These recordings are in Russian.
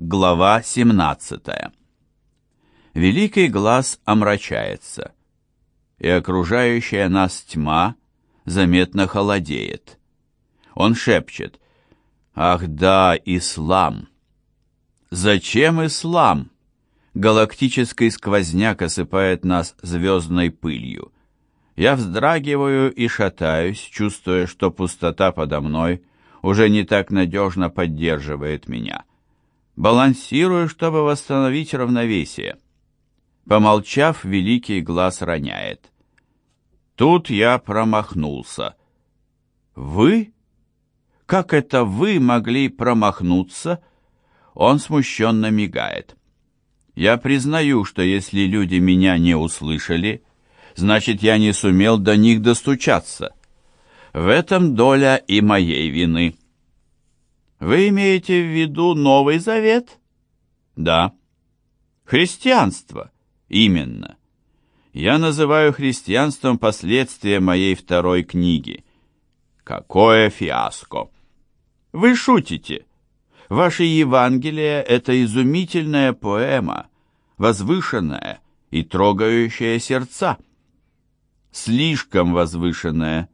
Глава 17. Великий глаз омрачается, и окружающая нас тьма заметно холодеет. Он шепчет «Ах да, ислам!» Зачем ислам? Галактический сквозняк осыпает нас звездной пылью. Я вздрагиваю и шатаюсь, чувствуя, что пустота подо мной уже не так надежно поддерживает меня. Балансирую, чтобы восстановить равновесие. Помолчав, великий глаз роняет. Тут я промахнулся. «Вы? Как это вы могли промахнуться?» Он смущенно мигает. Я признаю, что если люди меня не услышали, значит, я не сумел до них достучаться. В этом доля и моей вины. Вы имеете в виду Новый Завет? Да. Христианство. Именно. Я называю христианством последствия моей второй книги. Какое фиаско! Вы шутите. Ваше Евангелие — это изумительная поэма, возвышенная и трогающая сердца. Слишком возвышенная.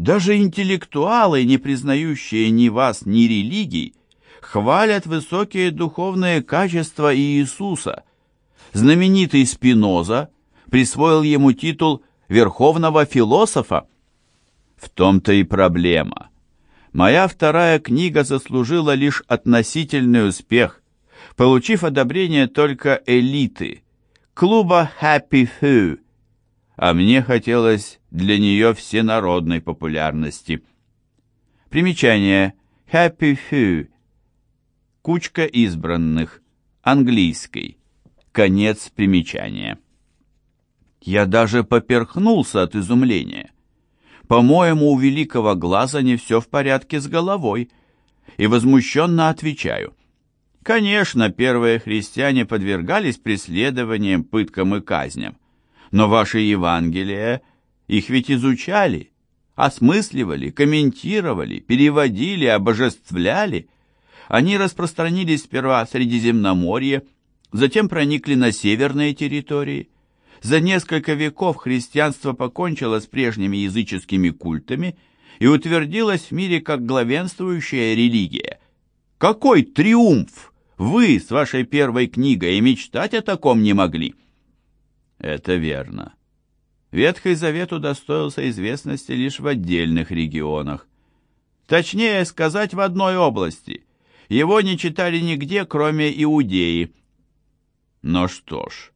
Даже интеллектуалы, не признающие ни вас, ни религий, хвалят высокие духовные качества Иисуса. Знаменитый Спиноза присвоил ему титул верховного философа. В том-то и проблема моя вторая книга заслужила лишь относительный успех, получив одобрение только элиты, клуба Happy Few, а мне хотелось для нее всенародной популярности. Примечание Happy Few Кучка избранных. Английский. Конец примечания. Я даже поперхнулся от изумления. По-моему, у великого глаза не все в порядке с головой. И возмущенно отвечаю. Конечно, первые христиане подвергались преследованиям, пыткам и казням. Но ваши Евангелия, их ведь изучали, осмысливали, комментировали, переводили, обожествляли. Они распространились сперва в Средиземноморье, затем проникли на северные территории – за несколько веков христианство покончило с прежними языческими культами и утвердилось в мире как главенствующая религия. Какой триумф! Вы с вашей первой книгой и мечтать о таком не могли. Это верно. Ветхий Завет удостоился известности лишь в отдельных регионах. Точнее сказать, в одной области. Его не читали нигде, кроме Иудеи. Но что ж,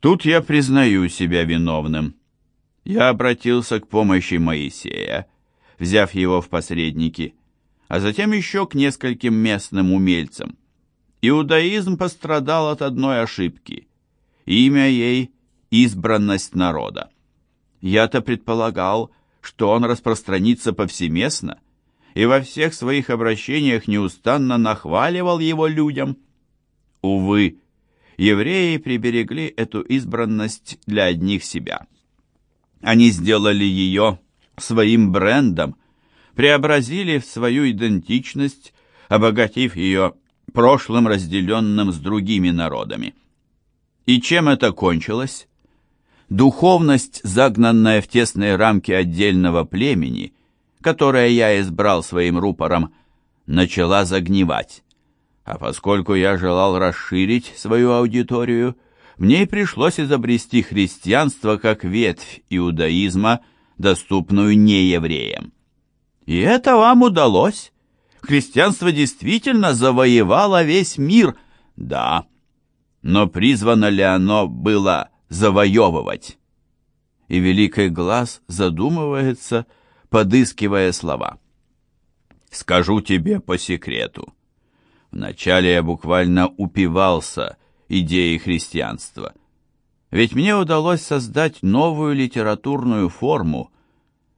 Тут я признаю себя виновным. Я обратился к помощи Моисея, взяв его в посредники, а затем еще к нескольким местным умельцам. Иудаизм пострадал от одной ошибки. Имя ей – избранность народа. Я-то предполагал, что он распространится повсеместно, и во всех своих обращениях неустанно нахваливал его людям. Увы, евреи приберегли эту избранность для одних себя. Они сделали ее своим брендом, преобразили в свою идентичность, обогатив ее прошлым, разделенным с другими народами. И чем это кончилось? Духовность, загнанная в тесные рамки отдельного племени, которое я избрал своим рупором, начала загнивать. А поскольку я желал расширить свою аудиторию, мне и пришлось изобрести христианство как ветвь иудаизма, доступную неевреям. И это вам удалось. Христианство действительно завоевало весь мир, да. Но призвано ли оно было завоевывать? И Великий Глаз задумывается, подыскивая слова. «Скажу тебе по секрету». Вначале я буквально упивался идеей христианства. Ведь мне удалось создать новую литературную форму,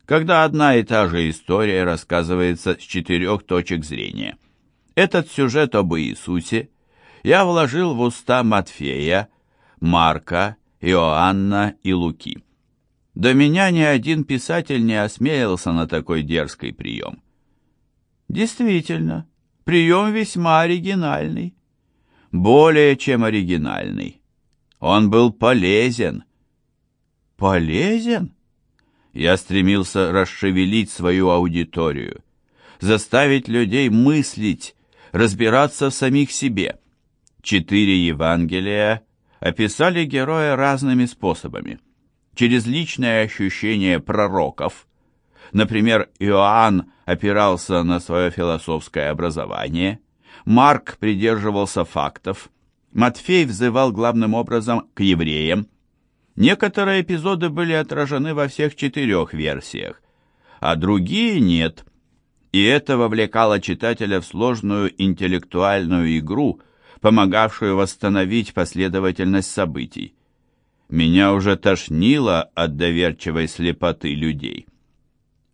когда одна и та же история рассказывается с четырех точек зрения. Этот сюжет об Иисусе я вложил в уста Матфея, Марка, Иоанна и Луки. До меня ни один писатель не осмелился на такой дерзкий прием. Действительно, Прием весьма оригинальный. более чем оригинальный. Он был полезен. Полезен? Я стремился расшевелить свою аудиторию, заставить людей мыслить, разбираться в самих себе. Четыре Евангелия описали героя разными способами. Через личное ощущение пророков. Например, Иоанн опирался на свое философское образование, Марк придерживался фактов, Матфей взывал главным образом к евреям. Некоторые эпизоды были отражены во всех четырех версиях, а другие нет. И это вовлекало читателя в сложную интеллектуальную игру, помогавшую восстановить последовательность событий. Меня уже тошнило от доверчивой слепоты людей.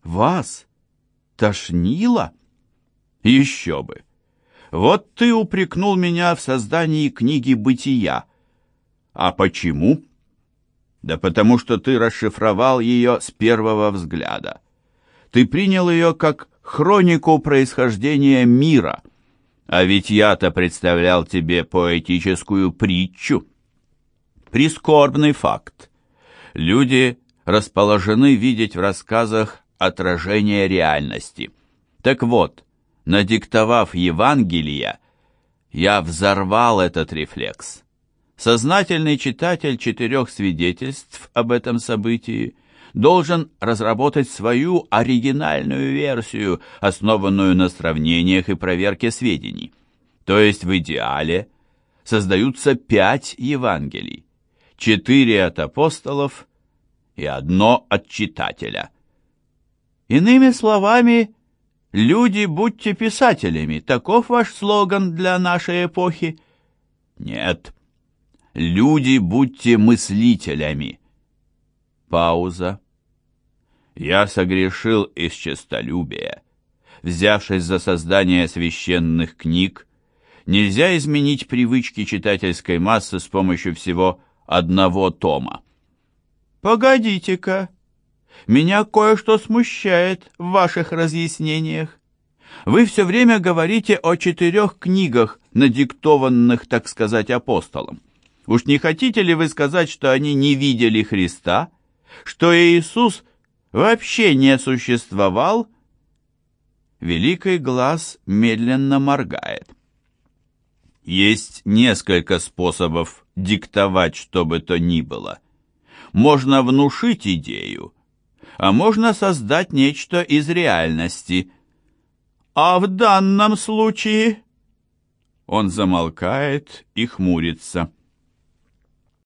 Вас тошнило? Еще бы! Вот ты упрекнул меня в создании книги «Бытия». А почему? Да потому что ты расшифровал ее с первого взгляда. Ты принял ее как хронику происхождения мира. А ведь я-то представлял тебе поэтическую притчу. Прискорбный факт. Люди расположены видеть в рассказах отражение реальности. Так вот, надиктовав Евангелия, я взорвал этот рефлекс. Сознательный читатель четырех свидетельств об этом событии должен разработать свою оригинальную версию, основанную на сравнениях и проверке сведений. То есть в идеале создаются пять Евангелий, четыре от апостолов и одно от читателя. Иными словами, «Люди, будьте писателями» — таков ваш слоган для нашей эпохи? Нет. «Люди, будьте мыслителями». Пауза. Я согрешил из честолюбия. Взявшись за создание священных книг, нельзя изменить привычки читательской массы с помощью всего одного тома. «Погодите-ка», меня кое-что смущает в ваших разъяснениях. Вы все время говорите о четырех книгах, надиктованных, так сказать, апостолом. Уж не хотите ли вы сказать, что они не видели Христа? Что Иисус вообще не существовал? Великий глаз медленно моргает. Есть несколько способов диктовать что бы то ни было. Можно внушить идею, а можно создать нечто из реальности. А в данном случае... Он замолкает и хмурится.